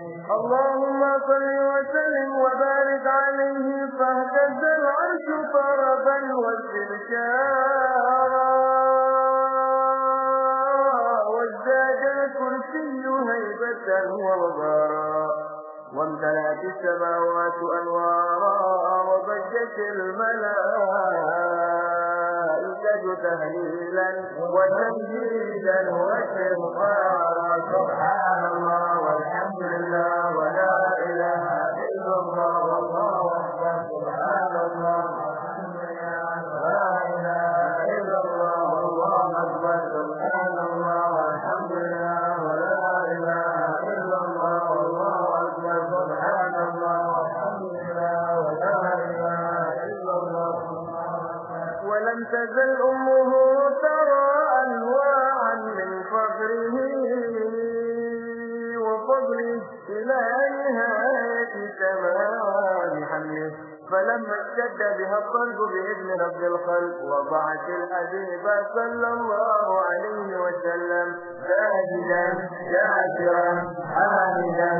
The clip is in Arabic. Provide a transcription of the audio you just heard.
اللهم صل وسلم وبارك عليه فاهتز العرش طربا واستبشارا وازداد الكرسي هيبة ووقارا وامتلأت السماوات أنوارا وضجت الملائكة تهليلا وتمجيدا واستغفارا ولم تزل أمه ترى أنواعا من فقره وفضله إلى نهاية تمام حمله. فلما اشتد بها الطلب بإذن رب الخلق وضعت الحبيب صلى الله عليه وسلم ساجدا شاكرا حامدا